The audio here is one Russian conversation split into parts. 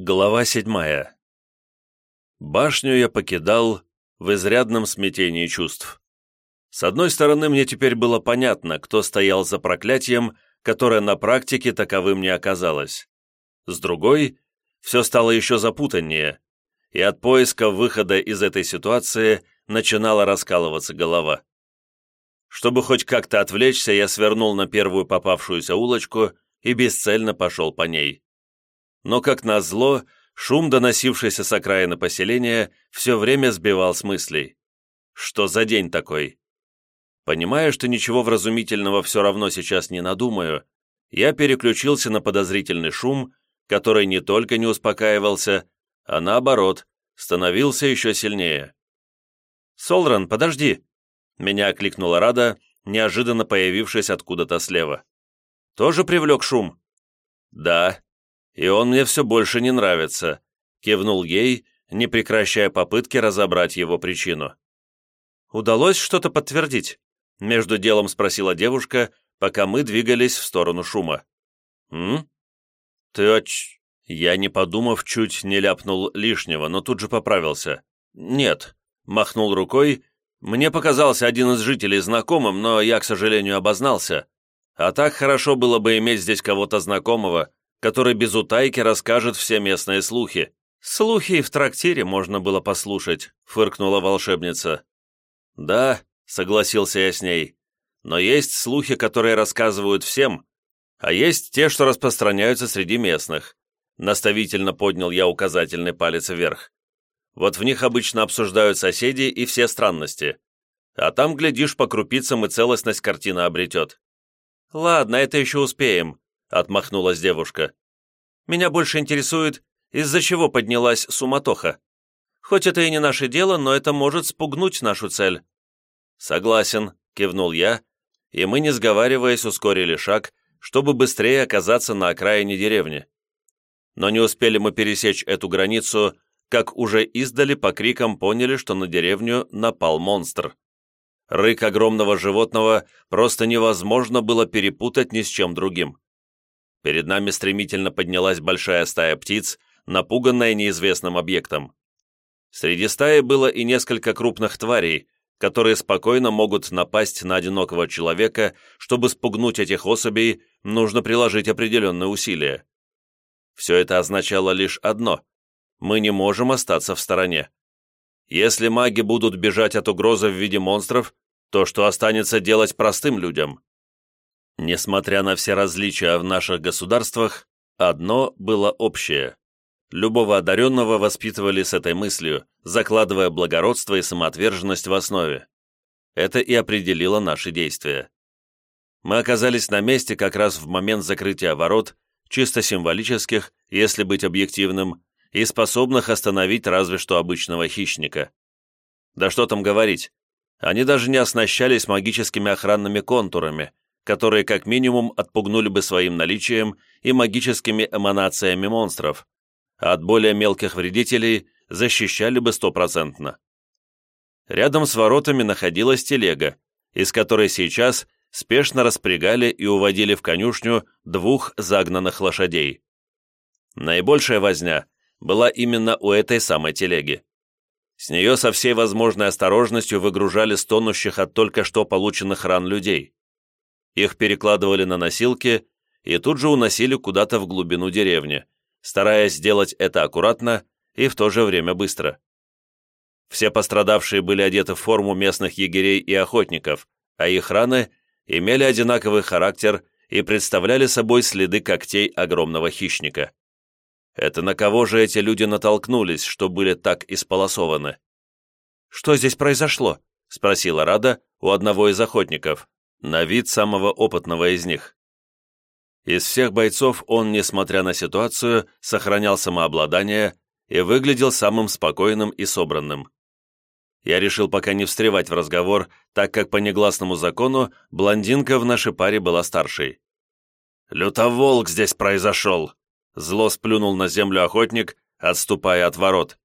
Глава седьмая. Башню я покидал в изрядном смятении чувств. С одной стороны, мне теперь было понятно, кто стоял за проклятием, которое на практике таковым не оказалось. С другой, все стало еще запутаннее, и от поиска выхода из этой ситуации начинала раскалываться голова. Чтобы хоть как-то отвлечься, я свернул на первую попавшуюся улочку и бесцельно пошел по ней но, как назло, шум, доносившийся с окраины поселения, все время сбивал с мыслей. Что за день такой? Понимая, что ничего вразумительного все равно сейчас не надумаю, я переключился на подозрительный шум, который не только не успокаивался, а наоборот, становился еще сильнее. «Солран, подожди!» Меня окликнула Рада, неожиданно появившись откуда-то слева. «Тоже привлек шум?» «Да», и он мне все больше не нравится», — кивнул ей, не прекращая попытки разобрать его причину. «Удалось что-то подтвердить?» — между делом спросила девушка, пока мы двигались в сторону шума. «М? Ты оч...» Я, не подумав, чуть не ляпнул лишнего, но тут же поправился. «Нет», — махнул рукой, — «мне показался один из жителей знакомым, но я, к сожалению, обознался. А так хорошо было бы иметь здесь кого-то знакомого, который без утайки расскажет все местные слухи. «Слухи и в трактире можно было послушать», — фыркнула волшебница. «Да», — согласился я с ней, «но есть слухи, которые рассказывают всем, а есть те, что распространяются среди местных». Наставительно поднял я указательный палец вверх. Вот в них обычно обсуждают соседи и все странности. А там, глядишь, по крупицам и целостность картина обретет. «Ладно, это еще успеем», — отмахнулась девушка. «Меня больше интересует, из-за чего поднялась суматоха. Хоть это и не наше дело, но это может спугнуть нашу цель». «Согласен», — кивнул я, и мы, не сговариваясь, ускорили шаг, чтобы быстрее оказаться на окраине деревни. Но не успели мы пересечь эту границу, как уже издали по крикам поняли, что на деревню напал монстр. Рык огромного животного просто невозможно было перепутать ни с чем другим. Перед нами стремительно поднялась большая стая птиц, напуганная неизвестным объектом. Среди стаи было и несколько крупных тварей, которые спокойно могут напасть на одинокого человека, чтобы спугнуть этих особей, нужно приложить определенные усилия. Все это означало лишь одно – мы не можем остаться в стороне. Если маги будут бежать от угрозы в виде монстров, то что останется делать простым людям? Несмотря на все различия в наших государствах, одно было общее. Любого одаренного воспитывали с этой мыслью, закладывая благородство и самоотверженность в основе. Это и определило наши действия. Мы оказались на месте как раз в момент закрытия ворот, чисто символических, если быть объективным, и способных остановить разве что обычного хищника. Да что там говорить, они даже не оснащались магическими охранными контурами, которые как минимум отпугнули бы своим наличием и магическими эманациями монстров, а от более мелких вредителей защищали бы стопроцентно. Рядом с воротами находилась телега, из которой сейчас спешно распрягали и уводили в конюшню двух загнанных лошадей. Наибольшая возня была именно у этой самой телеги. С нее со всей возможной осторожностью выгружали стонущих от только что полученных ран людей. Их перекладывали на носилки и тут же уносили куда-то в глубину деревни, стараясь сделать это аккуратно и в то же время быстро. Все пострадавшие были одеты в форму местных егерей и охотников, а их раны имели одинаковый характер и представляли собой следы когтей огромного хищника. Это на кого же эти люди натолкнулись, что были так исполосованы? «Что здесь произошло?» — спросила Рада у одного из охотников на вид самого опытного из них. Из всех бойцов он, несмотря на ситуацию, сохранял самообладание и выглядел самым спокойным и собранным. Я решил пока не встревать в разговор, так как по негласному закону блондинка в нашей паре была старшей. «Лютоволк здесь произошел!» Зло сплюнул на землю охотник, отступая от ворот.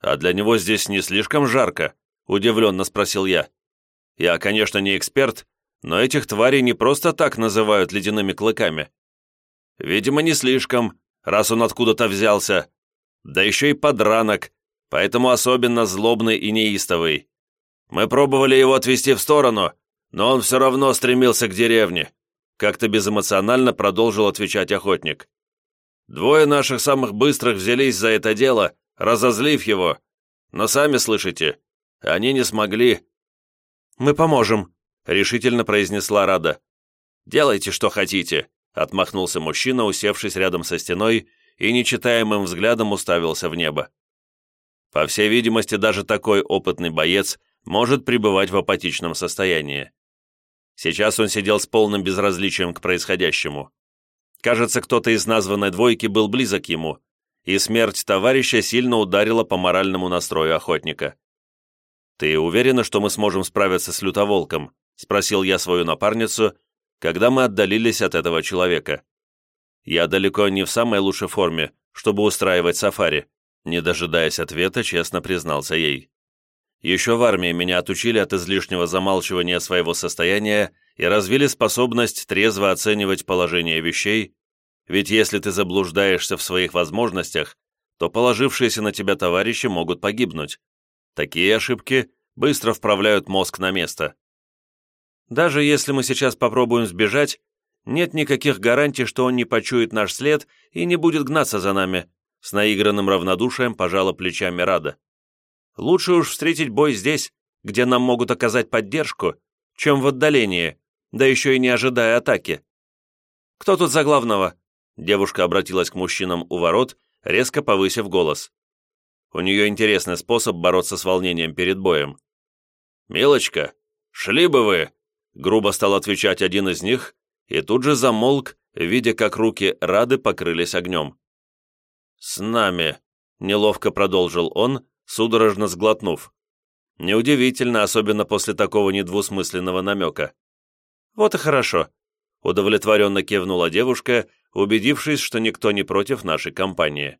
«А для него здесь не слишком жарко?» – удивленно спросил я. «Я, конечно, не эксперт, но этих тварей не просто так называют ледяными клыками. Видимо, не слишком, раз он откуда-то взялся. Да еще и подранок, поэтому особенно злобный и неистовый. Мы пробовали его отвести в сторону, но он все равно стремился к деревне. Как-то безэмоционально продолжил отвечать охотник. Двое наших самых быстрых взялись за это дело, разозлив его. Но сами слышите, они не смогли. «Мы поможем», — решительно произнесла Рада. «Делайте, что хотите», — отмахнулся мужчина, усевшись рядом со стеной и нечитаемым взглядом уставился в небо. По всей видимости, даже такой опытный боец может пребывать в апатичном состоянии. Сейчас он сидел с полным безразличием к происходящему. Кажется, кто-то из названной двойки был близок ему, и смерть товарища сильно ударила по моральному настрою охотника. «Ты уверена, что мы сможем справиться с лютоволком?» — спросил я свою напарницу, когда мы отдалились от этого человека. «Я далеко не в самой лучшей форме, чтобы устраивать сафари», не дожидаясь ответа, честно признался ей. Еще в армии меня отучили от излишнего замалчивания своего состояния и развили способность трезво оценивать положение вещей, ведь если ты заблуждаешься в своих возможностях, то положившиеся на тебя товарищи могут погибнуть. Такие ошибки быстро вправляют мозг на место. Даже если мы сейчас попробуем сбежать, нет никаких гарантий, что он не почует наш след и не будет гнаться за нами, с наигранным равнодушием пожала плечами Рада. Лучше уж встретить бой здесь, где нам могут оказать поддержку, чем в отдалении, да еще и не ожидая атаки. «Кто тут за главного?» Девушка обратилась к мужчинам у ворот, резко повысив голос. У нее интересный способ бороться с волнением перед боем. «Милочка, шли бы вы!» Грубо стал отвечать один из них, и тут же замолк, видя, как руки Рады покрылись огнем. «С нами», — неловко продолжил он, судорожно сглотнув. Неудивительно, особенно после такого недвусмысленного намека. «Вот и хорошо», — удовлетворенно кивнула девушка, убедившись, что никто не против нашей компании.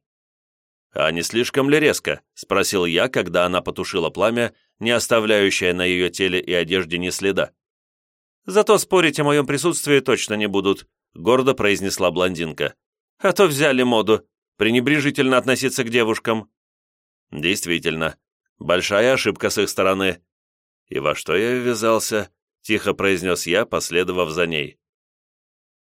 «А не слишком ли резко?» — спросил я, когда она потушила пламя, не оставляющее на ее теле и одежде ни следа. «Зато спорить о моем присутствии точно не будут», — гордо произнесла блондинка. «А то взяли моду, пренебрежительно относиться к девушкам». Действительно, большая ошибка с их стороны. И во что я ввязался, тихо произнес я, последовав за ней.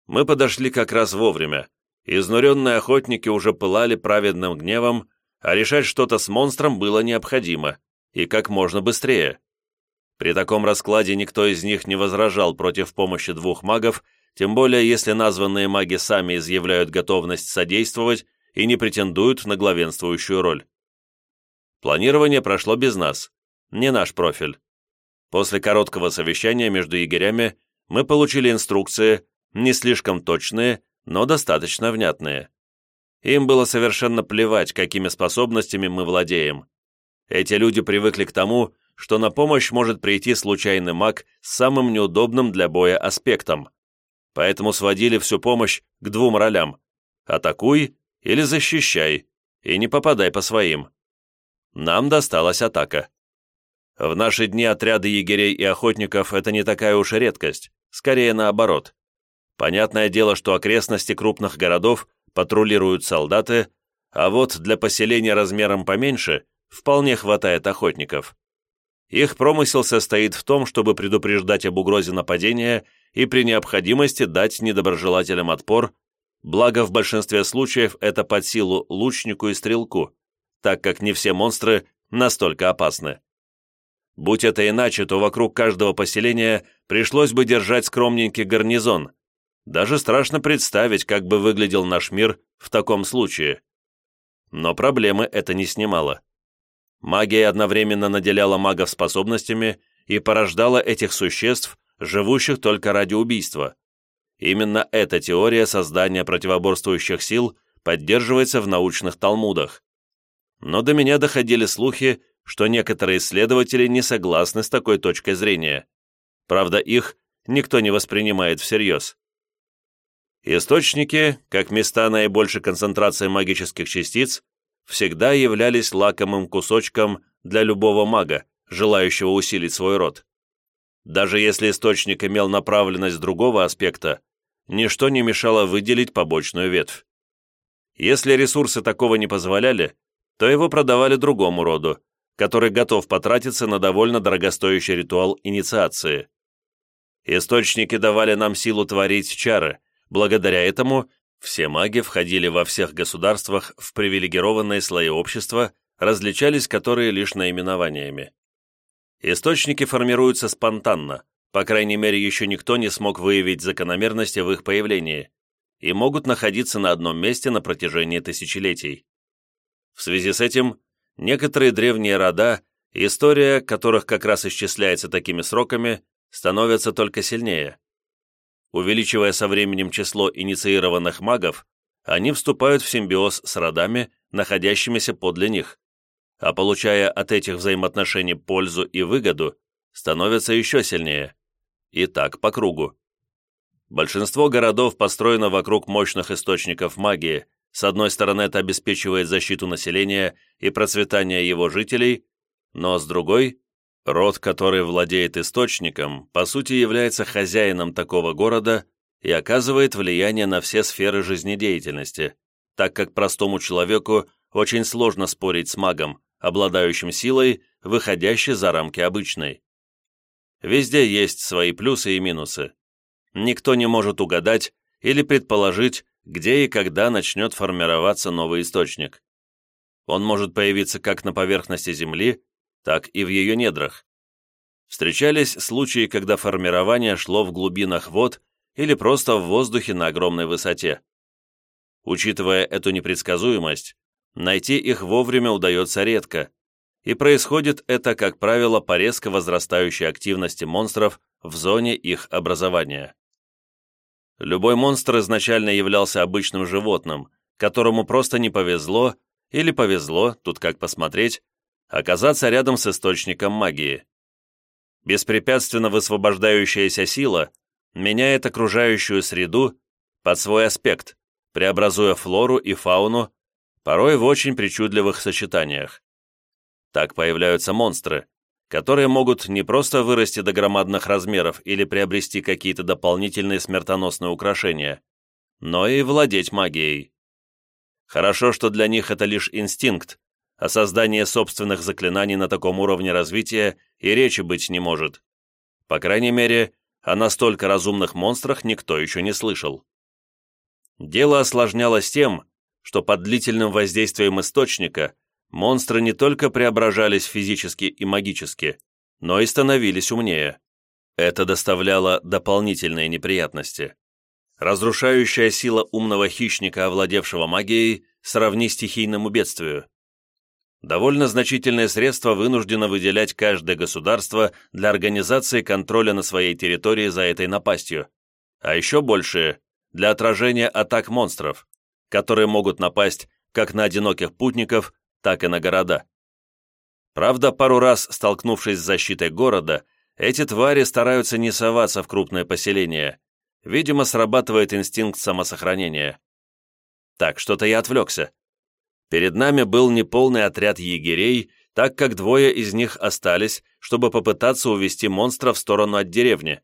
Мы подошли как раз вовремя. Изнуренные охотники уже пылали праведным гневом, а решать что-то с монстром было необходимо, и как можно быстрее. При таком раскладе никто из них не возражал против помощи двух магов, тем более если названные маги сами изъявляют готовность содействовать и не претендуют на главенствующую роль. Планирование прошло без нас, не наш профиль. После короткого совещания между егерями мы получили инструкции, не слишком точные, но достаточно внятные. Им было совершенно плевать, какими способностями мы владеем. Эти люди привыкли к тому, что на помощь может прийти случайный маг с самым неудобным для боя аспектом. Поэтому сводили всю помощь к двум ролям – атакуй или защищай, и не попадай по своим нам досталась атака. В наши дни отряды егерей и охотников – это не такая уж редкость, скорее наоборот. Понятное дело, что окрестности крупных городов патрулируют солдаты, а вот для поселения размером поменьше вполне хватает охотников. Их промысел состоит в том, чтобы предупреждать об угрозе нападения и при необходимости дать недоброжелателям отпор, благо в большинстве случаев это под силу лучнику и стрелку так как не все монстры настолько опасны. Будь это иначе, то вокруг каждого поселения пришлось бы держать скромненький гарнизон. Даже страшно представить, как бы выглядел наш мир в таком случае. Но проблемы это не снимало. Магия одновременно наделяла магов способностями и порождала этих существ, живущих только ради убийства. Именно эта теория создания противоборствующих сил поддерживается в научных талмудах но до меня доходили слухи, что некоторые исследователи не согласны с такой точкой зрения. Правда, их никто не воспринимает всерьез. Источники, как места наибольшей концентрации магических частиц, всегда являлись лакомым кусочком для любого мага, желающего усилить свой род. Даже если источник имел направленность другого аспекта, ничто не мешало выделить побочную ветвь. Если ресурсы такого не позволяли, то его продавали другому роду, который готов потратиться на довольно дорогостоящий ритуал инициации. Источники давали нам силу творить чары, благодаря этому все маги входили во всех государствах в привилегированные слои общества, различались которые лишь наименованиями. Источники формируются спонтанно, по крайней мере еще никто не смог выявить закономерности в их появлении, и могут находиться на одном месте на протяжении тысячелетий. В связи с этим, некоторые древние рода, история которых как раз исчисляется такими сроками, становятся только сильнее. Увеличивая со временем число инициированных магов, они вступают в симбиоз с родами, находящимися подле них, а получая от этих взаимоотношений пользу и выгоду, становятся еще сильнее. И так по кругу. Большинство городов построено вокруг мощных источников магии, с одной стороны это обеспечивает защиту населения и процветание его жителей, но с другой Род, который владеет источником, по сути является хозяином такого города и оказывает влияние на все сферы жизнедеятельности, так как простому человеку очень сложно спорить с магом, обладающим силой, выходящей за рамки обычной. Везде есть свои плюсы и минусы. Никто не может угадать или предположить, где и когда начнет формироваться новый источник. Он может появиться как на поверхности Земли, так и в ее недрах. Встречались случаи, когда формирование шло в глубинах вод или просто в воздухе на огромной высоте. Учитывая эту непредсказуемость, найти их вовремя удается редко, и происходит это, как правило, по резко возрастающей активности монстров в зоне их образования. Любой монстр изначально являлся обычным животным, которому просто не повезло, или повезло, тут как посмотреть, оказаться рядом с источником магии. Беспрепятственно высвобождающаяся сила меняет окружающую среду под свой аспект, преобразуя флору и фауну, порой в очень причудливых сочетаниях. Так появляются монстры, которые могут не просто вырасти до громадных размеров или приобрести какие-то дополнительные смертоносные украшения, но и владеть магией. Хорошо, что для них это лишь инстинкт, о создании собственных заклинаний на таком уровне развития и речи быть не может. По крайней мере, о настолько разумных монстрах никто еще не слышал. Дело осложнялось тем, что под длительным воздействием источника монстры не только преображались физически и магически, но и становились умнее. Это доставляло дополнительные неприятности. Разрушающая сила умного хищника, овладевшего магией, сравни стихийному бедствию довольно значительные средства вынуждено выделять каждое государство для организации контроля на своей территории за этой напастью, а еще большие – для отражения атак монстров, которые могут напасть как на одиноких путников, так и на города. Правда, пару раз столкнувшись с защитой города, эти твари стараются не соваться в крупное поселение. Видимо, срабатывает инстинкт самосохранения. Так, что-то я отвлекся. Перед нами был неполный отряд егерей, так как двое из них остались, чтобы попытаться увести монстра в сторону от деревни.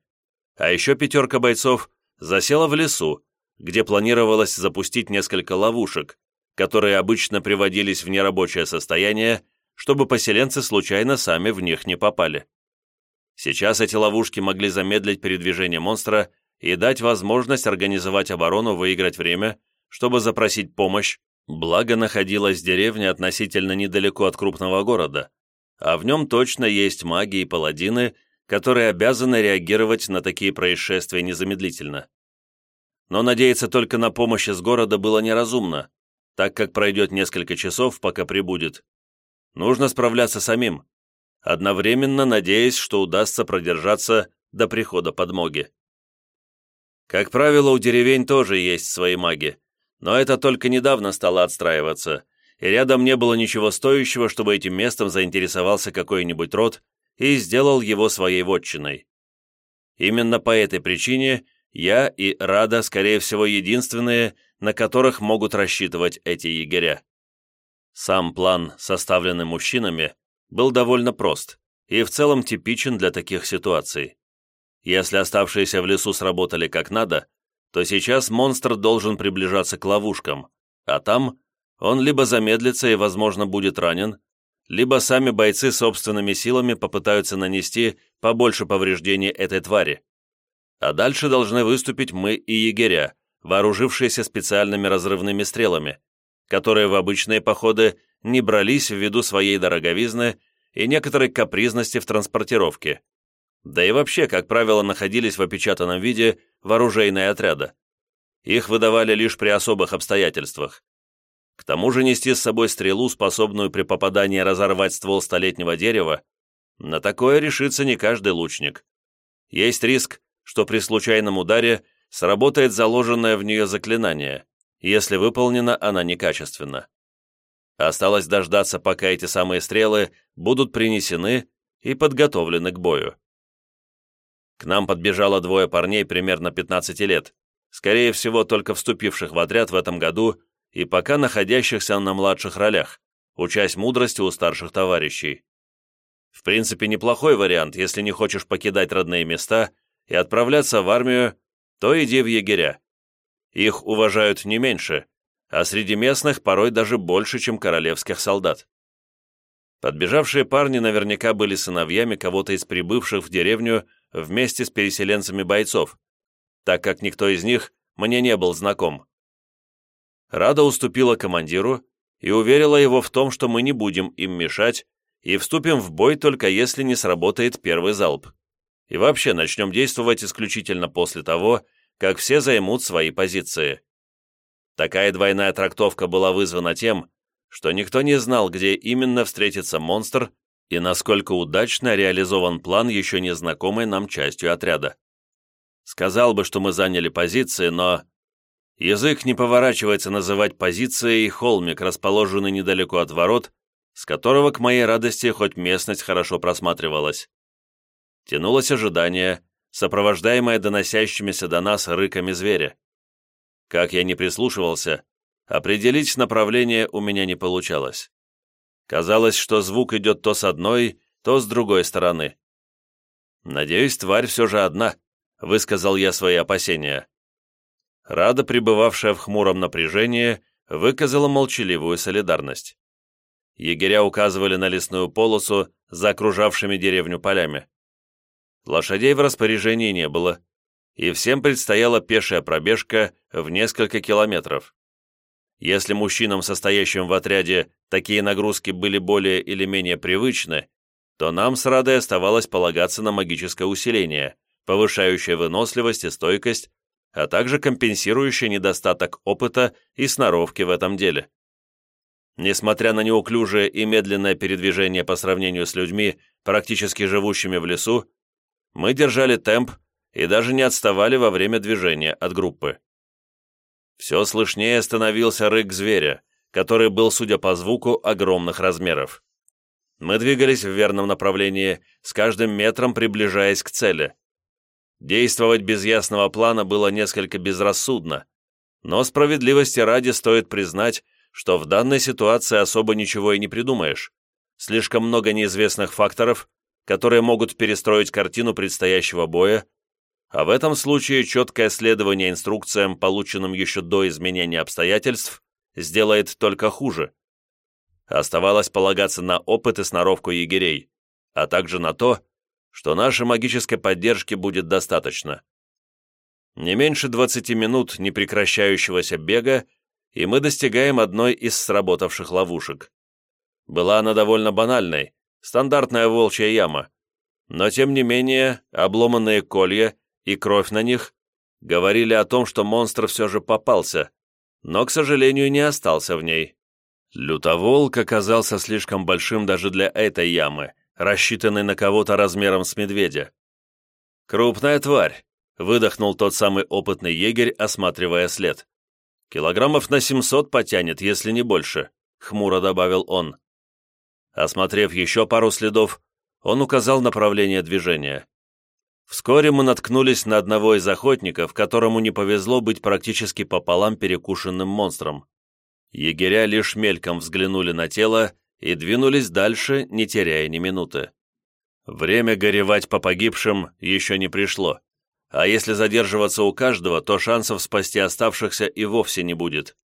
А еще пятерка бойцов засела в лесу, где планировалось запустить несколько ловушек, которые обычно приводились в нерабочее состояние, чтобы поселенцы случайно сами в них не попали. Сейчас эти ловушки могли замедлить передвижение монстра и дать возможность организовать оборону, выиграть время, чтобы запросить помощь Благо находилась деревня относительно недалеко от крупного города, а в нем точно есть маги и паладины, которые обязаны реагировать на такие происшествия незамедлительно. Но надеяться только на помощь из города было неразумно, так как пройдет несколько часов, пока прибудет. Нужно справляться самим, одновременно надеясь, что удастся продержаться до прихода подмоги. Как правило, у деревень тоже есть свои маги, но это только недавно стало отстраиваться, и рядом не было ничего стоящего, чтобы этим местом заинтересовался какой-нибудь род и сделал его своей вотчиной. Именно по этой причине я и Рада, скорее всего, единственные, на которых могут рассчитывать эти егеря. Сам план, составленный мужчинами, был довольно прост и в целом типичен для таких ситуаций. Если оставшиеся в лесу сработали как надо, то сейчас монстр должен приближаться к ловушкам, А там он либо замедлится и, возможно, будет ранен, либо сами бойцы собственными силами попытаются нанести побольше повреждений этой твари. А дальше должны выступить мы и егеря, вооружившиеся специальными разрывными стрелами, которые в обычные походы не брались ввиду своей дороговизны и некоторой капризности в транспортировке. Да и вообще, как правило, находились в опечатанном виде вооружейные отряда. Их выдавали лишь при особых обстоятельствах. К тому же нести с собой стрелу, способную при попадании разорвать ствол столетнего дерева, на такое решится не каждый лучник. Есть риск, что при случайном ударе сработает заложенное в нее заклинание, если выполнена она некачественно. Осталось дождаться, пока эти самые стрелы будут принесены и подготовлены к бою. К нам подбежало двое парней примерно 15 лет, скорее всего, только вступивших в отряд в этом году и пока находящихся на младших ролях, учась мудрости у старших товарищей. В принципе, неплохой вариант, если не хочешь покидать родные места и отправляться в армию, то иди в егеря. Их уважают не меньше, а среди местных порой даже больше, чем королевских солдат. Подбежавшие парни наверняка были сыновьями кого-то из прибывших в деревню вместе с переселенцами бойцов, так как никто из них мне не был знаком. Рада уступила командиру и уверила его в том, что мы не будем им мешать и вступим в бой только если не сработает первый залп. И вообще начнем действовать исключительно после того, как все займут свои позиции. Такая двойная трактовка была вызвана тем, что никто не знал, где именно встретится монстр и насколько удачно реализован план еще незнакомой нам частью отряда. Сказал бы, что мы заняли позиции, но Язык не поворачивается называть позицией холмик, расположенный недалеко от ворот, с которого, к моей радости, хоть местность хорошо просматривалась. Тянулось ожидание, сопровождаемое доносящимися до нас рыками зверя. Как я не прислушивался, определить направление у меня не получалось. Казалось, что звук идет то с одной, то с другой стороны. «Надеюсь, тварь все же одна», — высказал я свои опасения. Рада, пребывавшая в хмуром напряжении, выказала молчаливую солидарность. Егеря указывали на лесную полосу за окружавшими деревню полями. Лошадей в распоряжении не было, и всем предстояла пешая пробежка в несколько километров. Если мужчинам, состоящим в отряде, такие нагрузки были более или менее привычны, то нам с Радой оставалось полагаться на магическое усиление, повышающее выносливость и стойкость а также компенсирующий недостаток опыта и сноровки в этом деле. Несмотря на неуклюжее и медленное передвижение по сравнению с людьми, практически живущими в лесу, мы держали темп и даже не отставали во время движения от группы. Все слышнее становился рык зверя, который был, судя по звуку, огромных размеров. Мы двигались в верном направлении, с каждым метром приближаясь к цели. Действовать без ясного плана было несколько безрассудно, но справедливости ради стоит признать, что в данной ситуации особо ничего и не придумаешь. Слишком много неизвестных факторов, которые могут перестроить картину предстоящего боя, а в этом случае четкое следование инструкциям, полученным еще до изменения обстоятельств, сделает только хуже. Оставалось полагаться на опыт и сноровку егерей, а также на то, что нашей магической поддержки будет достаточно. Не меньше 20 минут непрекращающегося бега, и мы достигаем одной из сработавших ловушек. Была она довольно банальной, стандартная волчья яма, но тем не менее обломанные колья и кровь на них говорили о том, что монстр все же попался, но, к сожалению, не остался в ней. Лютоволк оказался слишком большим даже для этой ямы, рассчитанный на кого-то размером с медведя. «Крупная тварь», — выдохнул тот самый опытный егерь, осматривая след. «Килограммов на семьсот потянет, если не больше», — хмуро добавил он. Осмотрев еще пару следов, он указал направление движения. Вскоре мы наткнулись на одного из охотников, которому не повезло быть практически пополам перекушенным монстром. Егеря лишь мельком взглянули на тело и двинулись дальше, не теряя ни минуты. Время горевать по погибшим еще не пришло, а если задерживаться у каждого, то шансов спасти оставшихся и вовсе не будет.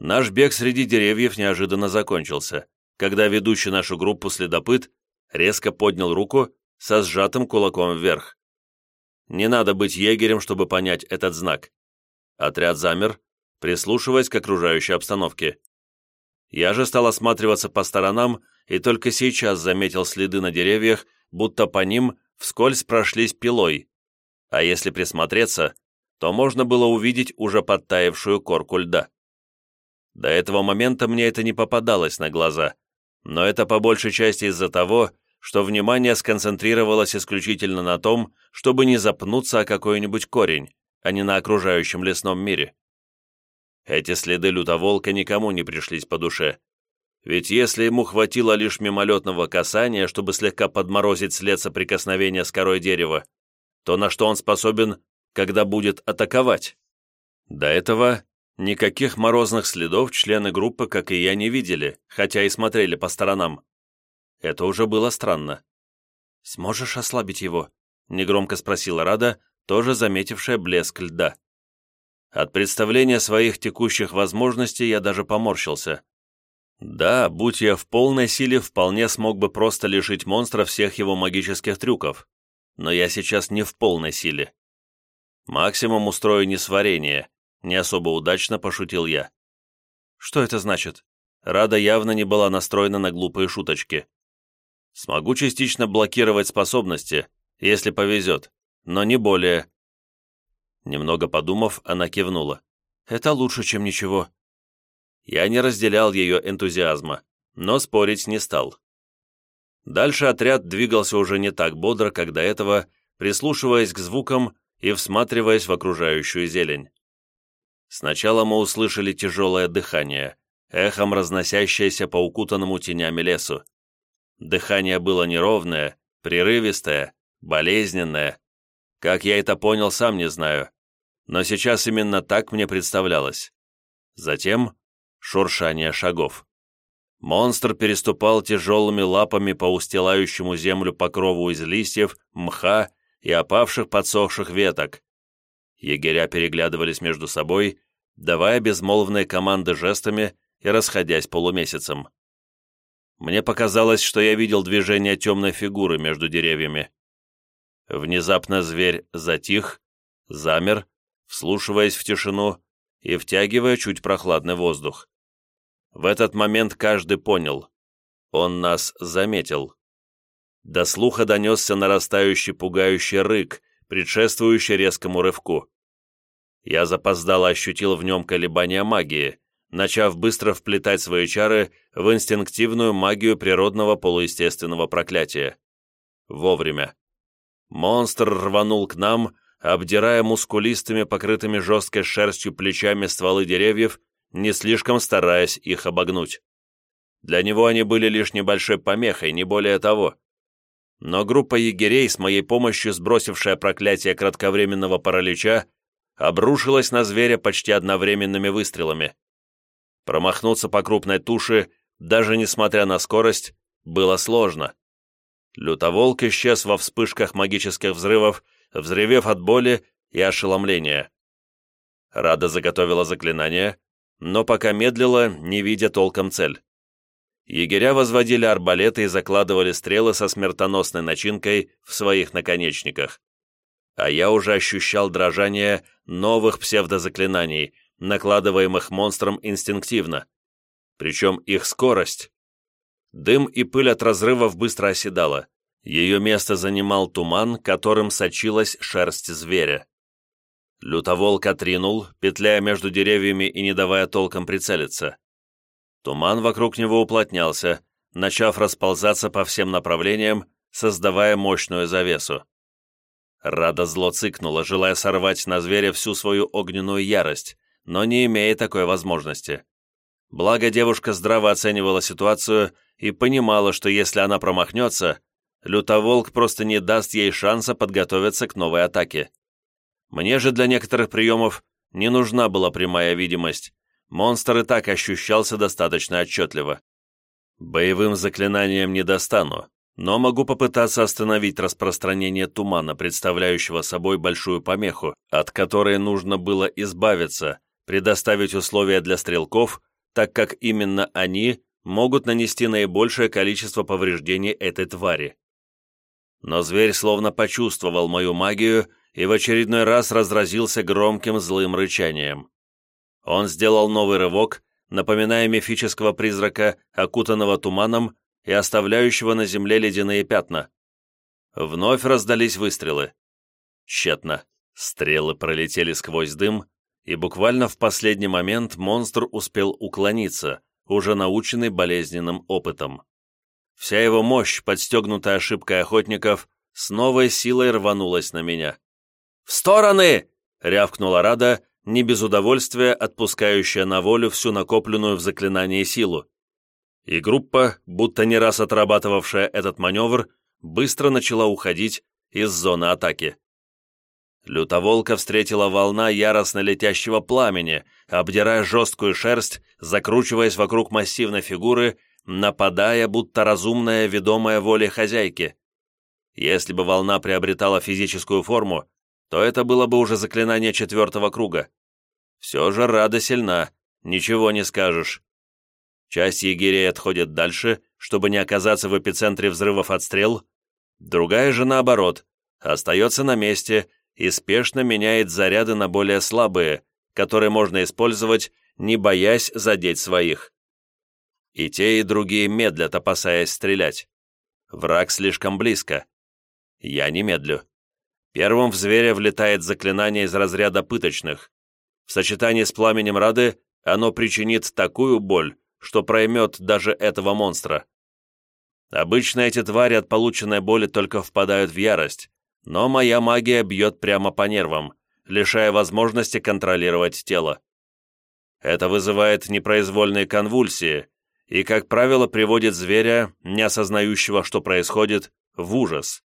Наш бег среди деревьев неожиданно закончился, когда ведущий нашу группу следопыт резко поднял руку со сжатым кулаком вверх. Не надо быть егерем, чтобы понять этот знак. Отряд замер, прислушиваясь к окружающей обстановке. Я же стал осматриваться по сторонам и только сейчас заметил следы на деревьях, будто по ним вскользь прошлись пилой, а если присмотреться, то можно было увидеть уже подтаявшую корку льда. До этого момента мне это не попадалось на глаза, но это по большей части из-за того, что внимание сконцентрировалось исключительно на том, чтобы не запнуться о какой-нибудь корень, а не на окружающем лесном мире. Эти следы лютоволка никому не пришлись по душе, ведь если ему хватило лишь мимолетного касания, чтобы слегка подморозить след соприкосновения с корой дерева, то на что он способен, когда будет атаковать? До этого никаких морозных следов члены группы, как и я, не видели, хотя и смотрели по сторонам. Это уже было странно. «Сможешь ослабить его?» — негромко спросила Рада, тоже заметившая блеск льда. От представления своих текущих возможностей я даже поморщился. Да, будь я в полной силе, вполне смог бы просто лишить монстра всех его магических трюков. Но я сейчас не в полной силе. Максимум устрою несварение. Не особо удачно пошутил я. Что это значит? Рада явно не была настроена на глупые шуточки. Смогу частично блокировать способности, если повезет, но не более. Немного подумав, она кивнула. Это лучше, чем ничего. Я не разделял ее энтузиазма, но спорить не стал. Дальше отряд двигался уже не так бодро, как до этого, прислушиваясь к звукам и всматриваясь в окружающую зелень. Сначала мы услышали тяжелое дыхание, эхом разносящееся по укутанному тенями лесу. Дыхание было неровное, прерывистое, болезненное. Как я это понял, сам не знаю. Но сейчас именно так мне представлялось. Затем шуршание шагов. Монстр переступал тяжелыми лапами по устилающему землю покрову из листьев, мха и опавших подсохших веток. Егеря переглядывались между собой, давая безмолвные команды жестами и расходясь полумесяцем. Мне показалось, что я видел движение темной фигуры между деревьями. Внезапно зверь затих, замер, вслушиваясь в тишину и втягивая чуть прохладный воздух. В этот момент каждый понял. Он нас заметил. До слуха донесся нарастающий пугающий рык, предшествующий резкому рывку. Я запоздало ощутил в нем колебания магии, начав быстро вплетать свои чары в инстинктивную магию природного полуестественного проклятия. Вовремя. Монстр рванул к нам, обдирая мускулистыми, покрытыми жесткой шерстью плечами стволы деревьев не слишком стараясь их обогнуть. Для него они были лишь небольшой помехой, не более того. Но группа егерей, с моей помощью сбросившая проклятие кратковременного паралича, обрушилась на зверя почти одновременными выстрелами. Промахнуться по крупной туше, даже несмотря на скорость, было сложно. Лютоволк исчез во вспышках магических взрывов, взревев от боли и ошеломления. Рада заготовила заклинание, но пока медлила, не видя толком цель. Егеря возводили арбалеты и закладывали стрелы со смертоносной начинкой в своих наконечниках. А я уже ощущал дрожание новых псевдозаклинаний, накладываемых монстром инстинктивно. Причем их скорость. Дым и пыль от разрывов быстро оседала. Ее место занимал туман, которым сочилась шерсть зверя. Лютоволк отринул, петляя между деревьями и не давая толком прицелиться. Туман вокруг него уплотнялся, начав расползаться по всем направлениям, создавая мощную завесу. Рада зло цыкнула, желая сорвать на зверя всю свою огненную ярость, но не имея такой возможности. Благо девушка здраво оценивала ситуацию и понимала, что если она промахнется, лютоволк просто не даст ей шанса подготовиться к новой атаке. Мне же для некоторых приемов не нужна была прямая видимость. Монстр и так ощущался достаточно отчетливо. Боевым заклинанием не достану, но могу попытаться остановить распространение тумана, представляющего собой большую помеху, от которой нужно было избавиться, предоставить условия для стрелков, так как именно они могут нанести наибольшее количество повреждений этой твари. Но зверь словно почувствовал мою магию и в очередной раз разразился громким злым рычанием. Он сделал новый рывок, напоминая мифического призрака, окутанного туманом и оставляющего на земле ледяные пятна. Вновь раздались выстрелы. Тщетно. Стрелы пролетели сквозь дым, и буквально в последний момент монстр успел уклониться, уже наученный болезненным опытом. Вся его мощь, подстегнутая ошибкой охотников, с новой силой рванулась на меня. «В стороны!» — рявкнула Рада, не без удовольствия отпускающая на волю всю накопленную в заклинании силу. И группа, будто не раз отрабатывавшая этот маневр, быстро начала уходить из зоны атаки. Лютоволка встретила волна яростно летящего пламени, обдирая жесткую шерсть, закручиваясь вокруг массивной фигуры, нападая, будто разумная, ведомая волей хозяйки. Если бы волна приобретала физическую форму, то это было бы уже заклинание четвертого круга. Все же рада сильна, ничего не скажешь. Часть егерей отходит дальше, чтобы не оказаться в эпицентре взрывов от стрел, другая же, наоборот, остается на месте и спешно меняет заряды на более слабые, которые можно использовать, не боясь задеть своих. И те, и другие медлят, опасаясь стрелять. Враг слишком близко. Я не медлю. Первым в зверя влетает заклинание из разряда пыточных. В сочетании с пламенем Рады оно причинит такую боль, что проймет даже этого монстра. Обычно эти твари от полученной боли только впадают в ярость, но моя магия бьет прямо по нервам, лишая возможности контролировать тело. Это вызывает непроизвольные конвульсии и, как правило, приводит зверя, не осознающего, что происходит, в ужас.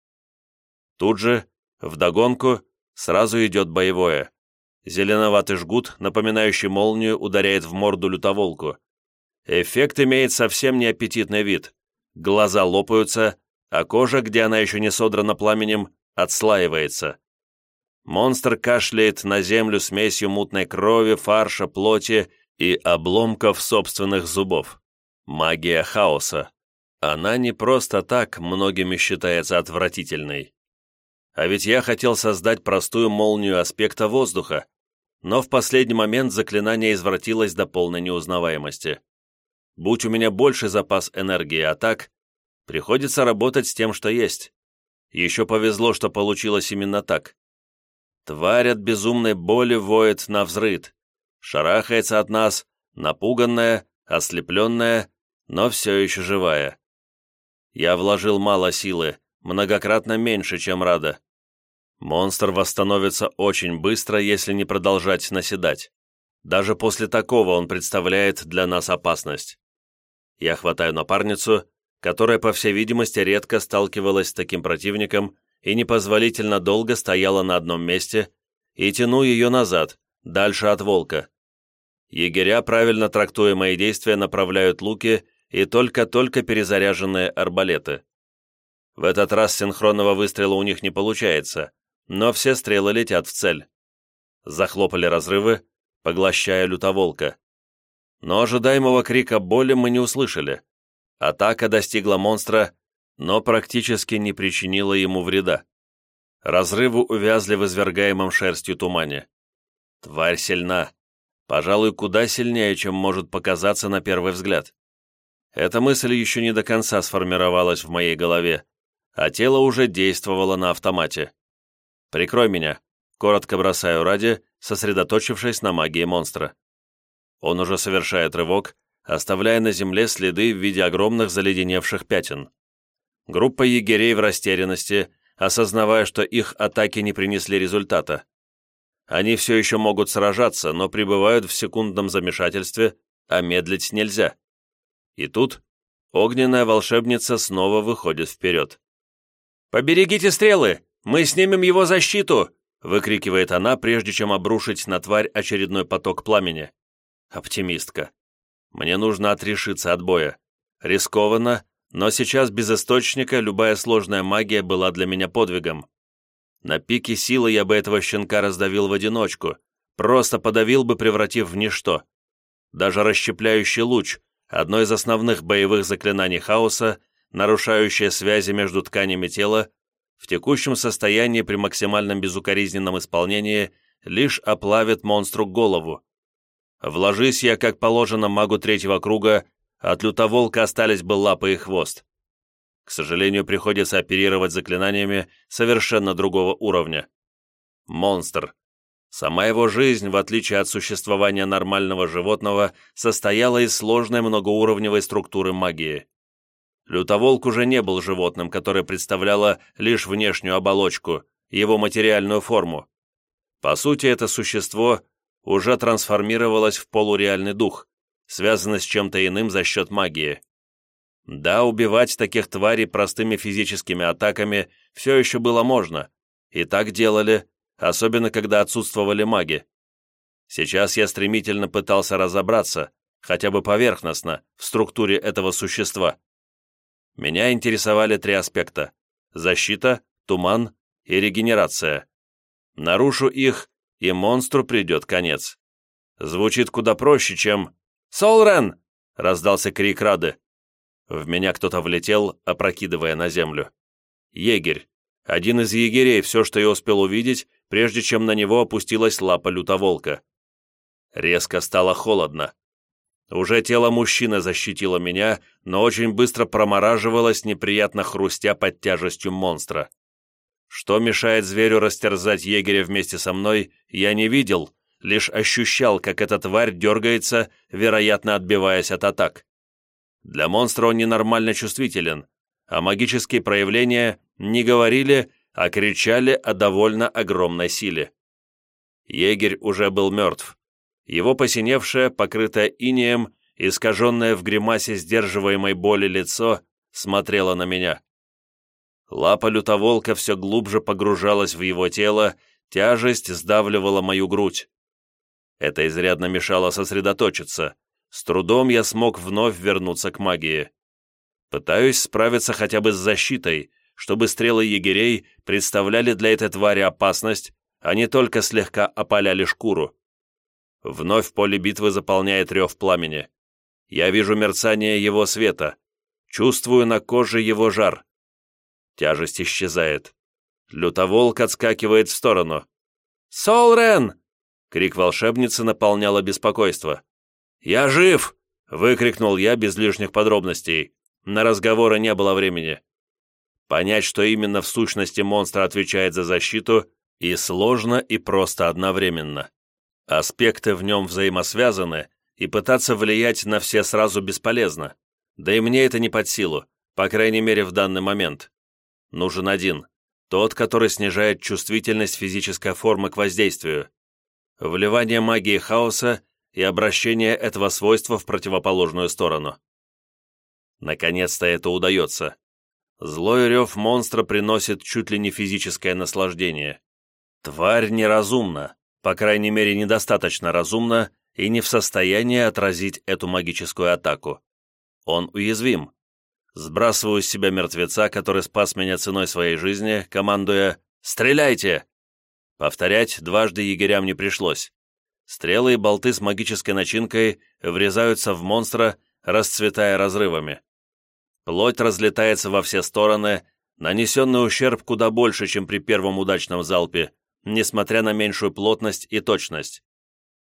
Тут же, вдогонку, сразу идет боевое. Зеленоватый жгут, напоминающий молнию, ударяет в морду лютоволку. Эффект имеет совсем неаппетитный вид. Глаза лопаются, а кожа, где она еще не содрана пламенем, отслаивается. Монстр кашляет на землю смесью мутной крови, фарша, плоти и обломков собственных зубов. Магия хаоса. Она не просто так многими считается отвратительной. А ведь я хотел создать простую молнию аспекта воздуха, но в последний момент заклинание извратилось до полной неузнаваемости. Будь у меня больше запас энергии, а так, приходится работать с тем, что есть. Еще повезло, что получилось именно так. Тварь от безумной боли воет на взрыд, шарахается от нас, напуганная, ослепленная, но все еще живая. Я вложил мало силы, многократно меньше, чем рада. Монстр восстановится очень быстро, если не продолжать наседать. Даже после такого он представляет для нас опасность. Я хватаю напарницу которая, по всей видимости, редко сталкивалась с таким противником и непозволительно долго стояла на одном месте, и тяну ее назад, дальше от волка. Егеря, правильно трактуя мои действия, направляют луки и только-только перезаряженные арбалеты. В этот раз синхронного выстрела у них не получается, но все стрелы летят в цель. Захлопали разрывы, поглощая лютоволка. Но ожидаемого крика боли мы не услышали. Атака достигла монстра, но практически не причинила ему вреда. Разрывы увязли в извергаемом шерстью тумане. Тварь сильна. Пожалуй, куда сильнее, чем может показаться на первый взгляд. Эта мысль еще не до конца сформировалась в моей голове, а тело уже действовало на автомате. «Прикрой меня», — коротко бросаю ради, сосредоточившись на магии монстра. Он уже совершает рывок, оставляя на земле следы в виде огромных заледеневших пятен. Группа егерей в растерянности, осознавая, что их атаки не принесли результата. Они все еще могут сражаться, но пребывают в секундном замешательстве, а медлить нельзя. И тут огненная волшебница снова выходит вперед. «Поберегите стрелы! Мы снимем его защиту!» выкрикивает она, прежде чем обрушить на тварь очередной поток пламени. Оптимистка. Мне нужно отрешиться от боя. Рискованно, но сейчас без источника любая сложная магия была для меня подвигом. На пике силы я бы этого щенка раздавил в одиночку, просто подавил бы, превратив в ничто. Даже расщепляющий луч, одно из основных боевых заклинаний хаоса, нарушающее связи между тканями тела, в текущем состоянии при максимальном безукоризненном исполнении лишь оплавит монстру голову. Вложись я, как положено, магу третьего круга, от лютоволка остались бы лапы и хвост. К сожалению, приходится оперировать заклинаниями совершенно другого уровня. Монстр. Сама его жизнь, в отличие от существования нормального животного, состояла из сложной многоуровневой структуры магии. Лютоволк уже не был животным, которое представляло лишь внешнюю оболочку, его материальную форму. По сути, это существо уже трансформировалось в полуреальный дух, связанный с чем-то иным за счет магии. Да, убивать таких тварей простыми физическими атаками все еще было можно, и так делали, особенно когда отсутствовали маги. Сейчас я стремительно пытался разобраться, хотя бы поверхностно, в структуре этого существа. Меня интересовали три аспекта – защита, туман и регенерация. Нарушу их, и монстру придет конец. Звучит куда проще, чем «Солрен!» – раздался крик Рады. В меня кто-то влетел, опрокидывая на землю. Егерь. Один из егерей, все, что я успел увидеть, прежде чем на него опустилась лапа лютоволка. Резко стало холодно. Уже тело мужчины защитило меня, но очень быстро промораживалось, неприятно хрустя под тяжестью монстра. Что мешает зверю растерзать егеря вместе со мной, я не видел, лишь ощущал, как эта тварь дергается, вероятно, отбиваясь от атак. Для монстра он ненормально чувствителен, а магические проявления не говорили, а кричали о довольно огромной силе. Егерь уже был мертв. Его посиневшее, покрытое инеем, искаженное в гримасе сдерживаемой боли лицо, смотрело на меня. Лапа лютоволка все глубже погружалась в его тело, тяжесть сдавливала мою грудь. Это изрядно мешало сосредоточиться. С трудом я смог вновь вернуться к магии. Пытаюсь справиться хотя бы с защитой, чтобы стрелы егерей представляли для этой твари опасность, а не только слегка опаляли шкуру. Вновь поле битвы заполняет рев пламени. Я вижу мерцание его света. Чувствую на коже его жар. Тяжесть исчезает. Лютоволк отскакивает в сторону. «Солрен!» Крик волшебницы наполняло беспокойство. «Я жив!» — выкрикнул я без лишних подробностей. На разговоры не было времени. Понять, что именно в сущности монстр отвечает за защиту, и сложно, и просто одновременно. Аспекты в нем взаимосвязаны, и пытаться влиять на все сразу бесполезно. Да и мне это не под силу, по крайней мере в данный момент. Нужен один, тот, который снижает чувствительность физической формы к воздействию. Вливание магии хаоса и обращение этого свойства в противоположную сторону. Наконец-то это удается. Злой рев монстра приносит чуть ли не физическое наслаждение. Тварь неразумна, по крайней мере недостаточно разумна и не в состоянии отразить эту магическую атаку. Он уязвим. Сбрасываю с себя мертвеца, который спас меня ценой своей жизни, командуя «Стреляйте!». Повторять дважды егерям не пришлось. Стрелы и болты с магической начинкой врезаются в монстра, расцветая разрывами. Плоть разлетается во все стороны, нанесенный ущерб куда больше, чем при первом удачном залпе, несмотря на меньшую плотность и точность.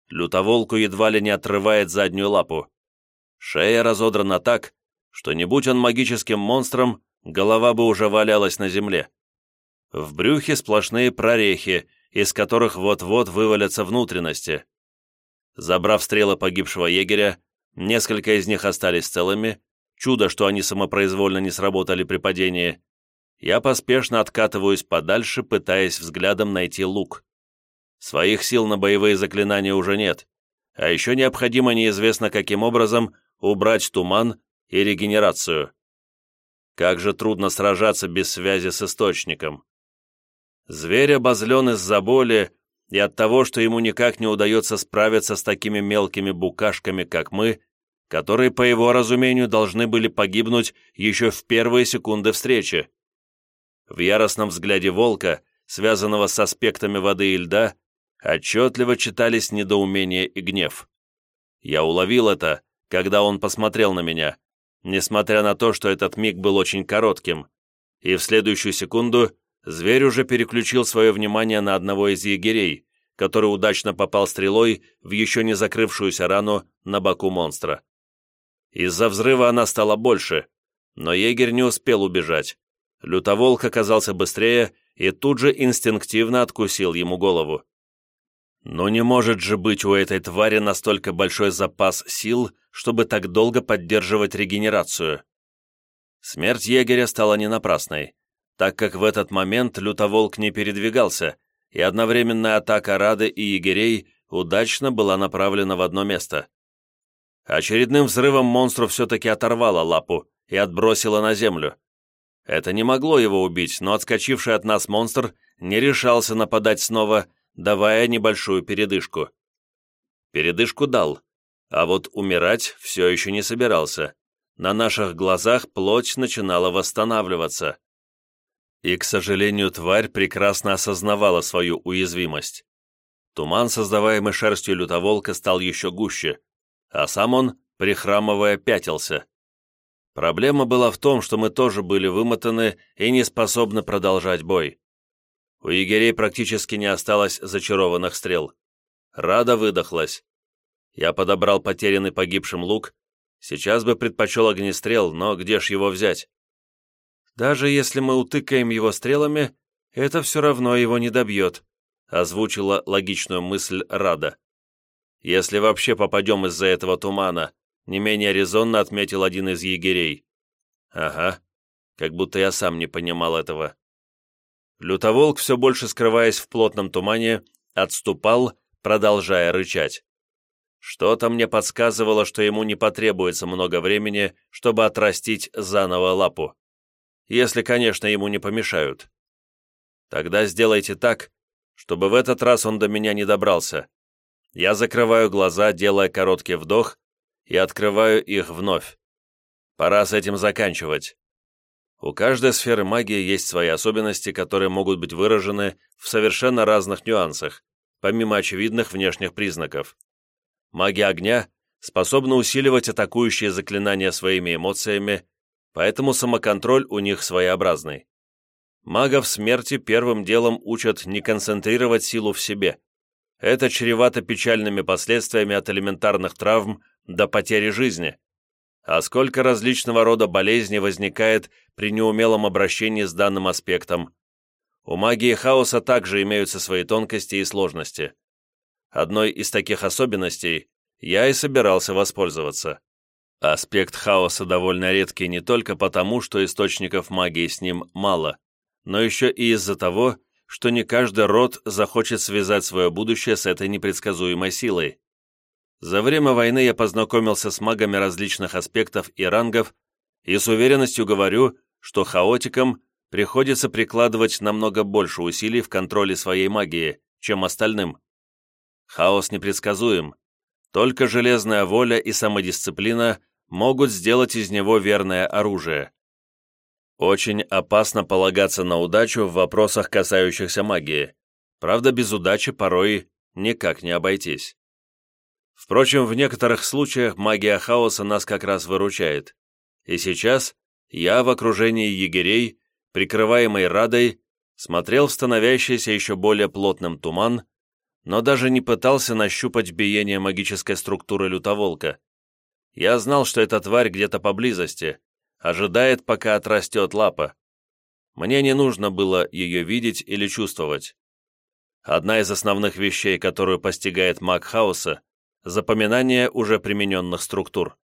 Лютоволку едва ли не отрывает заднюю лапу. Шея разодрана так, что не будь он магическим монстром, голова бы уже валялась на земле. В брюхе сплошные прорехи, из которых вот-вот вывалятся внутренности. Забрав стрелы погибшего егеря, несколько из них остались целыми, чудо, что они самопроизвольно не сработали при падении, я поспешно откатываюсь подальше, пытаясь взглядом найти лук. Своих сил на боевые заклинания уже нет, а еще необходимо неизвестно каким образом убрать туман и регенерацию. Как же трудно сражаться без связи с источником. Зверь обозлен из-за боли и от того, что ему никак не удается справиться с такими мелкими букашками, как мы, которые, по его разумению, должны были погибнуть еще в первые секунды встречи. В яростном взгляде волка, связанного с аспектами воды и льда, отчетливо читались недоумение и гнев. Я уловил это, когда он посмотрел на меня, несмотря на то, что этот миг был очень коротким, и в следующую секунду зверь уже переключил свое внимание на одного из егерей, который удачно попал стрелой в еще не закрывшуюся рану на боку монстра. Из-за взрыва она стала больше, но егерь не успел убежать. Лютоволк оказался быстрее и тут же инстинктивно откусил ему голову. Но не может же быть у этой твари настолько большой запас сил, чтобы так долго поддерживать регенерацию. Смерть егеря стала не напрасной, так как в этот момент лютоволк не передвигался, и одновременная атака Рады и егерей удачно была направлена в одно место. Очередным взрывом монстру все-таки оторвало лапу и отбросило на землю. Это не могло его убить, но отскочивший от нас монстр не решался нападать снова, давая небольшую передышку. Передышку дал, а вот умирать все еще не собирался. На наших глазах плоть начинала восстанавливаться. И, к сожалению, тварь прекрасно осознавала свою уязвимость. Туман, создаваемый шерстью лютоволка, стал еще гуще, а сам он, прихрамывая, пятился. Проблема была в том, что мы тоже были вымотаны и не способны продолжать бой. У егерей практически не осталось зачарованных стрел. Рада выдохлась. Я подобрал потерянный погибшим лук. Сейчас бы предпочел огнестрел, но где ж его взять? Даже если мы утыкаем его стрелами, это все равно его не добьет, озвучила логичную мысль Рада. Если вообще попадем из-за этого тумана, не менее резонно отметил один из егерей. Ага, как будто я сам не понимал этого. Лютоволк, все больше скрываясь в плотном тумане, отступал, продолжая рычать. Что-то мне подсказывало, что ему не потребуется много времени, чтобы отрастить заново лапу. Если, конечно, ему не помешают. Тогда сделайте так, чтобы в этот раз он до меня не добрался. Я закрываю глаза, делая короткий вдох, и открываю их вновь. Пора с этим заканчивать. У каждой сферы магии есть свои особенности, которые могут быть выражены в совершенно разных нюансах, помимо очевидных внешних признаков. Магия огня способна усиливать атакующие заклинания своими эмоциями, поэтому самоконтроль у них своеобразный. Магов смерти первым делом учат не концентрировать силу в себе, это чревато печальными последствиями от элементарных травм до потери жизни. А сколько различного рода болезней возникает при неумелом обращении с данным аспектом. У магии хаоса также имеются свои тонкости и сложности. Одной из таких особенностей я и собирался воспользоваться. Аспект хаоса довольно редкий не только потому, что источников магии с ним мало, но еще и из-за того, что не каждый род захочет связать свое будущее с этой непредсказуемой силой. За время войны я познакомился с магами различных аспектов и рангов, и с уверенностью говорю, что хаотикам приходится прикладывать намного больше усилий в контроле своей магии, чем остальным. Хаос непредсказуем. Только железная воля и самодисциплина могут сделать из него верное оружие. Очень опасно полагаться на удачу в вопросах, касающихся магии. Правда, без удачи порой никак не обойтись. Впрочем, в некоторых случаях магия хаоса нас как раз выручает. И сейчас я в окружении егерей, прикрываемой Радой, смотрел в становящийся еще более плотным туман, но даже не пытался нащупать биение магической структуры лютоволка. Я знал, что эта тварь где-то поблизости, ожидает, пока отрастет лапа. Мне не нужно было ее видеть или чувствовать. Одна из основных вещей, которую постигает маг хаоса – запоминание уже примененных структур.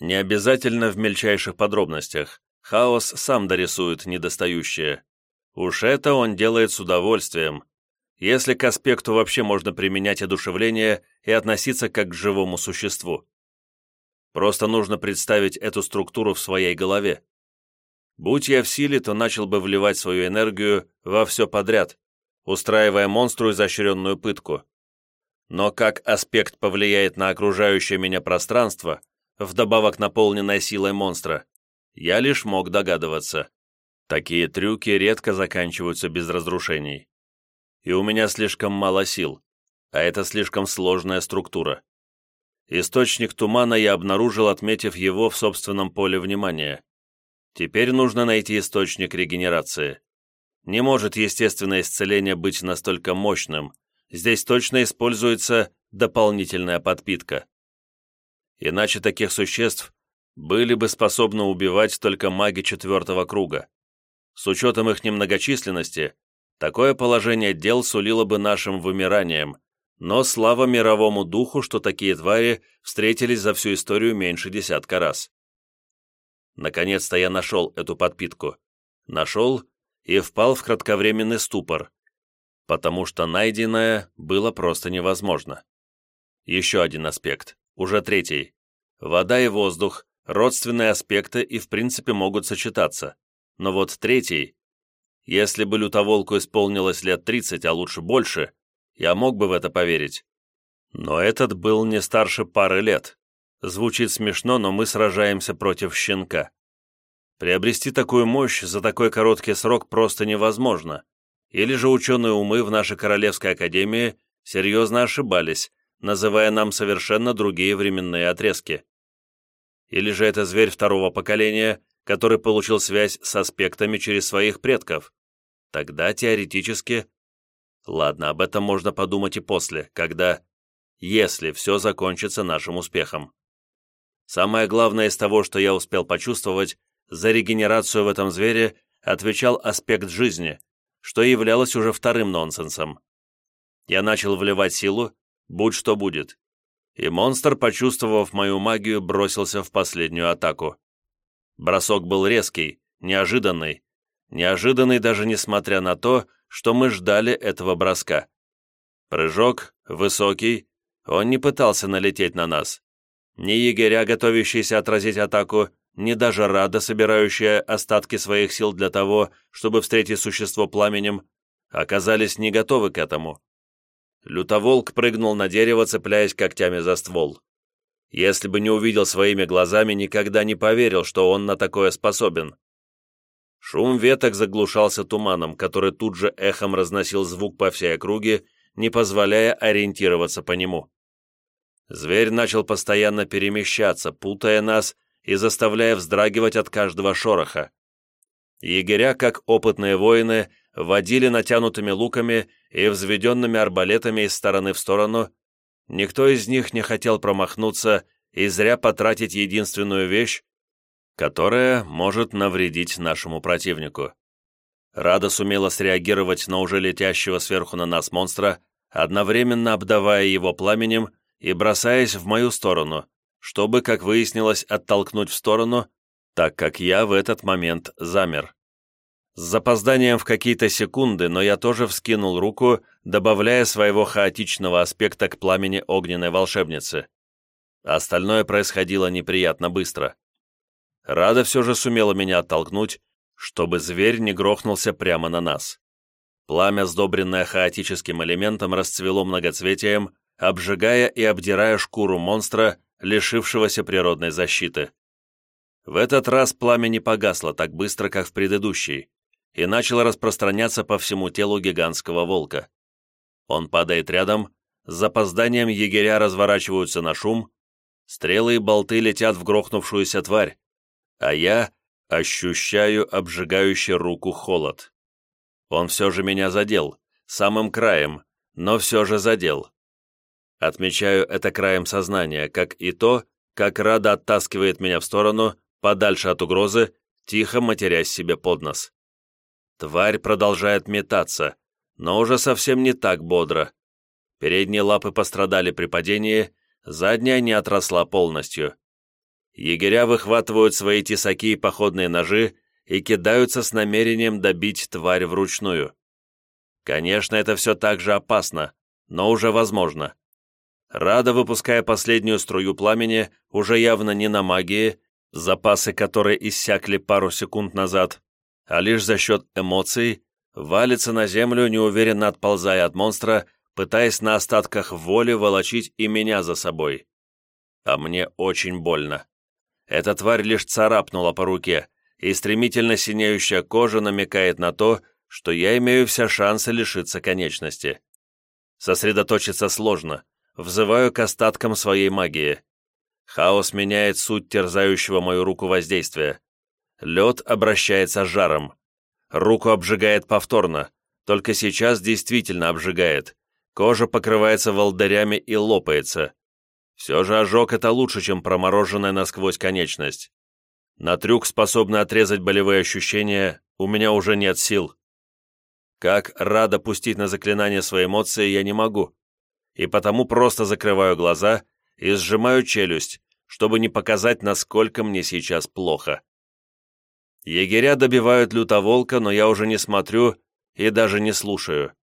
Не обязательно в мельчайших подробностях. Хаос сам дорисует недостающее. Уж это он делает с удовольствием, если к аспекту вообще можно применять одушевление и относиться как к живому существу. Просто нужно представить эту структуру в своей голове. Будь я в силе, то начал бы вливать свою энергию во все подряд, устраивая монстру изощренную пытку. Но как аспект повлияет на окружающее меня пространство, вдобавок наполненное силой монстра, я лишь мог догадываться. Такие трюки редко заканчиваются без разрушений. И у меня слишком мало сил. а это слишком сложная структура. Источник тумана я обнаружил, отметив его в собственном поле внимания. Теперь нужно найти источник регенерации. Не может естественное исцеление быть настолько мощным. Здесь точно используется дополнительная подпитка. Иначе таких существ были бы способны убивать только маги четвертого круга. С учетом их немногочисленности, такое положение дел сулило бы нашим вымиранием, но слава мировому духу, что такие твари встретились за всю историю меньше десятка раз. Наконец-то я нашел эту подпитку. Нашел и впал в кратковременный ступор, потому что найденное было просто невозможно. Еще один аспект, уже третий. Вода и воздух, родственные аспекты и в принципе могут сочетаться. Но вот третий, если бы лютоволку исполнилось лет 30, а лучше больше, я мог бы в это поверить. Но этот был не старше пары лет. Звучит смешно, но мы сражаемся против щенка. Приобрести такую мощь за такой короткий срок просто невозможно. Или же ученые умы в нашей Королевской Академии серьезно ошибались, называя нам совершенно другие временные отрезки. Или же это зверь второго поколения, который получил связь с аспектами через своих предков. Тогда теоретически Ладно, об этом можно подумать и после, когда... Если все закончится нашим успехом. Самое главное из того, что я успел почувствовать, за регенерацию в этом звере отвечал аспект жизни, что являлось уже вторым нонсенсом. Я начал вливать силу, будь что будет. И монстр, почувствовав мою магию, бросился в последнюю атаку. Бросок был резкий, неожиданный. Неожиданный даже несмотря на то, что мы ждали этого броска. Прыжок, высокий, он не пытался налететь на нас. Ни егеря, готовящиеся отразить атаку, ни даже Рада, собирающая остатки своих сил для того, чтобы встретить существо пламенем, оказались не готовы к этому. Лютоволк прыгнул на дерево, цепляясь когтями за ствол. Если бы не увидел своими глазами, никогда не поверил, что он на такое способен. Шум веток заглушался туманом, который тут же эхом разносил звук по всей округе, не позволяя ориентироваться по нему. Зверь начал постоянно перемещаться, путая нас и заставляя вздрагивать от каждого шороха. Егеря, как опытные воины, водили натянутыми луками и взведенными арбалетами из стороны в сторону. Никто из них не хотел промахнуться и зря потратить единственную вещь, которая может навредить нашему противнику. Рада сумела среагировать на уже летящего сверху на нас монстра, одновременно обдавая его пламенем и бросаясь в мою сторону, чтобы, как выяснилось, оттолкнуть в сторону, так как я в этот момент замер. С запозданием в какие-то секунды, но я тоже вскинул руку, добавляя своего хаотичного аспекта к пламени огненной волшебницы. Остальное происходило неприятно быстро. Рада все же сумела меня оттолкнуть, чтобы зверь не грохнулся прямо на нас. Пламя, сдобренное хаотическим элементом, расцвело многоцветием, обжигая и обдирая шкуру монстра, лишившегося природной защиты. В этот раз пламя не погасло так быстро, как в предыдущий, и начало распространяться по всему телу гигантского волка. Он падает рядом, с запозданием егеря разворачиваются на шум, стрелы и болты летят в грохнувшуюся тварь, а я ощущаю обжигающий руку холод. Он все же меня задел, самым краем, но все же задел. Отмечаю это краем сознания, как и то, как Рада оттаскивает меня в сторону, подальше от угрозы, тихо матерясь себе под нос. Тварь продолжает метаться, но уже совсем не так бодро. Передние лапы пострадали при падении, задняя не отросла полностью. Егеря выхватывают свои тесаки и походные ножи и кидаются с намерением добить тварь вручную. Конечно, это все так же опасно, но уже возможно. Рада, выпуская последнюю струю пламени, уже явно не на магии, запасы которой иссякли пару секунд назад, а лишь за счет эмоций, валится на землю, неуверенно отползая от монстра, пытаясь на остатках воли волочить и меня за собой. А мне очень больно. Эта тварь лишь царапнула по руке, и стремительно синеющая кожа намекает на то, что я имею все шансы лишиться конечности. Сосредоточиться сложно. Взываю к остаткам своей магии. Хаос меняет суть терзающего мою руку воздействия. Лед обращается с жаром. Руку обжигает повторно. Только сейчас действительно обжигает. Кожа покрывается волдырями и лопается. Все же ожог – это лучше, чем промороженная насквозь конечность. На трюк, способный отрезать болевые ощущения, у меня уже нет сил. Как рада пустить на заклинание свои эмоции я не могу. И потому просто закрываю глаза и сжимаю челюсть, чтобы не показать, насколько мне сейчас плохо. Егеря добивают лютоволка, но я уже не смотрю и даже не слушаю.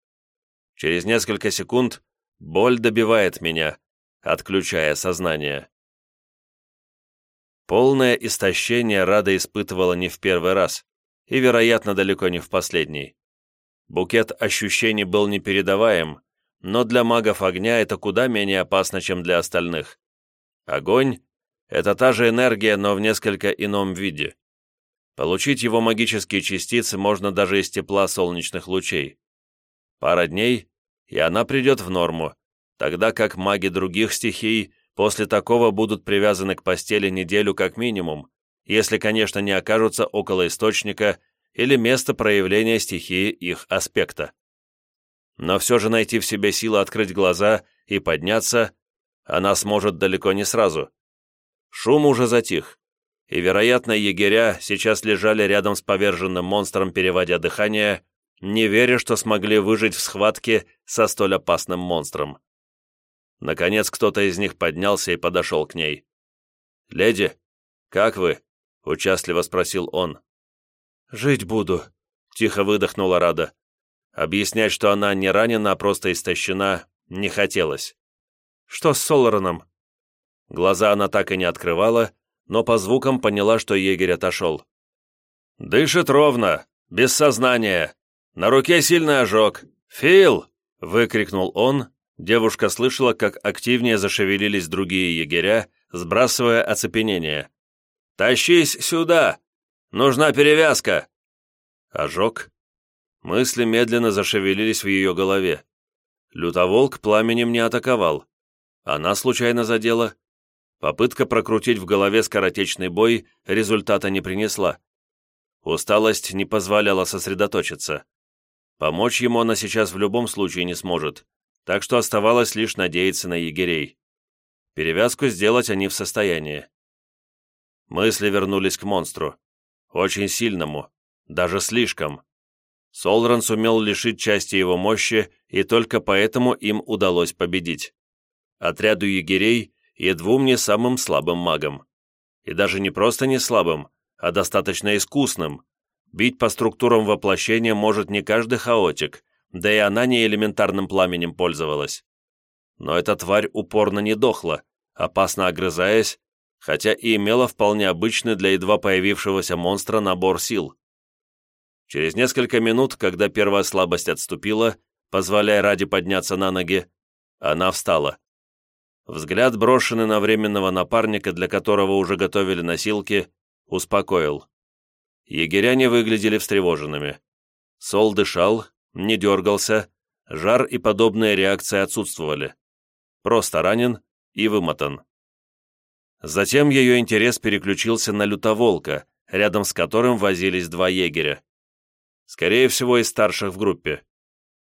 Через несколько секунд боль добивает меня, отключая сознание. Полное истощение Рада испытывала не в первый раз, и, вероятно, далеко не в последний. Букет ощущений был непередаваем, но для магов огня это куда менее опасно, чем для остальных. Огонь — это та же энергия, но в несколько ином виде. Получить его магические частицы можно даже из тепла солнечных лучей. Пара дней, и она придет в норму, тогда как маги других стихий после такого будут привязаны к постели неделю как минимум, если, конечно, не окажутся около источника или место проявления стихии их аспекта. Но все же найти в себе силы открыть глаза и подняться она сможет далеко не сразу. Шум уже затих, и, вероятно, егеря сейчас лежали рядом с поверженным монстром, переводя дыхание, не веря, что смогли выжить в схватке со столь опасным монстром. Наконец кто-то из них поднялся и подошел к ней. «Леди, как вы?» — участливо спросил он. «Жить буду», — тихо выдохнула Рада. Объяснять, что она не ранена, а просто истощена, не хотелось. «Что с Солароном?» Глаза она так и не открывала, но по звукам поняла, что егерь отошел. «Дышит ровно, без сознания. На руке сильный ожог. Фил!» — выкрикнул он. Девушка слышала, как активнее зашевелились другие егеря, сбрасывая оцепенение. «Тащись сюда! Нужна перевязка!» Ожог. Мысли медленно зашевелились в ее голове. Лютоволк пламенем не атаковал. Она случайно задела. Попытка прокрутить в голове скоротечный бой результата не принесла. Усталость не позволяла сосредоточиться. Помочь ему она сейчас в любом случае не сможет, так что оставалось лишь надеяться на егерей. Перевязку сделать они в состоянии. Мысли вернулись к монстру. Очень сильному. Даже слишком. Солран сумел лишить части его мощи, и только поэтому им удалось победить. Отряду егерей и двум не самым слабым магам. И даже не просто не слабым, а достаточно искусным. Бить по структурам воплощения может не каждый хаотик, да и она не элементарным пламенем пользовалась. Но эта тварь упорно не дохла, опасно огрызаясь, хотя и имела вполне обычный для едва появившегося монстра набор сил. Через несколько минут, когда первая слабость отступила, позволяя ради подняться на ноги, она встала. Взгляд, брошенный на временного напарника, для которого уже готовили носилки, успокоил. Егеря не выглядели встревоженными. Сол дышал, не дергался, жар и подобные реакции отсутствовали. Просто ранен и вымотан. Затем ее интерес переключился на лютоволка, рядом с которым возились два егеря. Скорее всего, из старших в группе.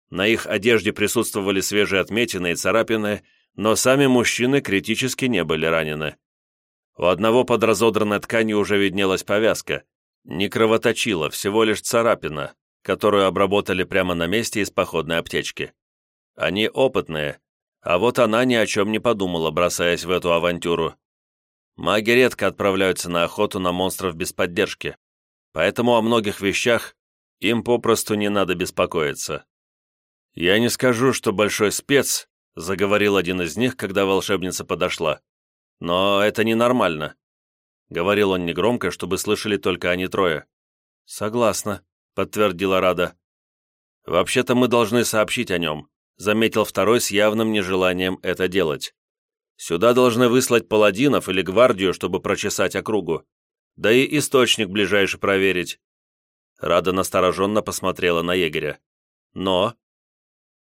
На их одежде присутствовали свежие отметины и царапины, но сами мужчины критически не были ранены. У одного под разодранной тканью уже виднелась повязка. Не кровоточила, всего лишь царапина, которую обработали прямо на месте из походной аптечки. Они опытные, а вот она ни о чем не подумала, бросаясь в эту авантюру. Маги редко отправляются на охоту на монстров без поддержки, поэтому о многих вещах им попросту не надо беспокоиться. «Я не скажу, что большой спец», — заговорил один из них, когда волшебница подошла. «Но это ненормально», — говорил он негромко, чтобы слышали только они трое. «Согласна», — подтвердила Рада. «Вообще-то мы должны сообщить о нем», — заметил второй с явным нежеланием это делать. Сюда должны выслать паладинов или гвардию, чтобы прочесать округу. Да и источник ближайший проверить». Рада настороженно посмотрела на егеря. «Но...»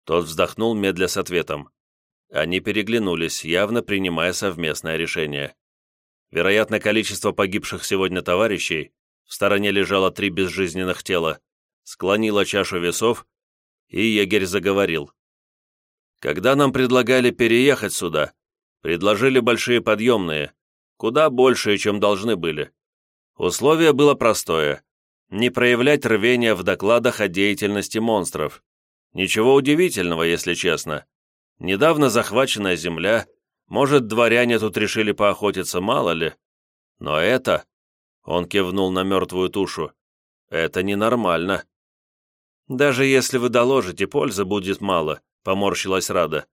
Тот вздохнул медля с ответом. Они переглянулись, явно принимая совместное решение. Вероятно, количество погибших сегодня товарищей, в стороне лежало три безжизненных тела, склонило чашу весов, и егерь заговорил. «Когда нам предлагали переехать сюда, предложили большие подъемные, куда большие, чем должны были. Условие было простое – не проявлять рвения в докладах о деятельности монстров. Ничего удивительного, если честно. Недавно захваченная земля, может, дворяне тут решили поохотиться, мало ли. Но это... Он кивнул на мертвую тушу. Это ненормально. Даже если вы доложите, пользы будет мало, поморщилась Рада.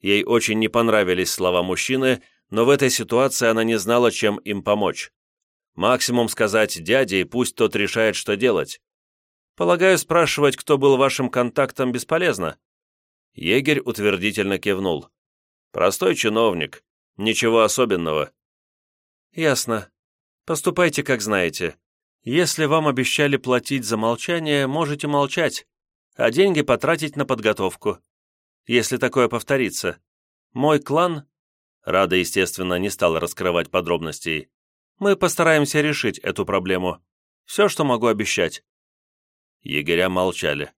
Ей очень не понравились слова мужчины, но в этой ситуации она не знала, чем им помочь. Максимум сказать дяде, и пусть тот решает, что делать. Полагаю, спрашивать, кто был вашим контактом, бесполезно. Егерь утвердительно кивнул. «Простой чиновник. Ничего особенного». «Ясно. Поступайте, как знаете. Если вам обещали платить за молчание, можете молчать, а деньги потратить на подготовку. Если такое повторится. Мой клан...» Рада, естественно, не стала раскрывать подробностей. «Мы постараемся решить эту проблему. Все, что могу обещать». Егеря молчали.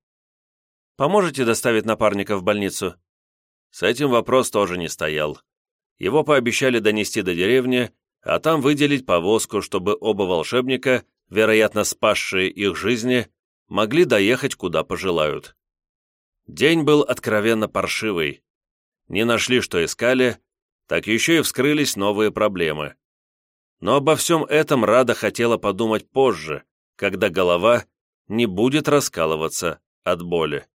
Поможете доставить напарника в больницу?» С этим вопрос тоже не стоял. Его пообещали донести до деревни, а там выделить повозку, чтобы оба волшебника, вероятно спасшие их жизни, могли доехать куда пожелают. День был откровенно паршивый. Не нашли, что искали, так еще и вскрылись новые проблемы. Но обо всем этом Рада хотела подумать позже, когда голова не будет раскалываться от боли.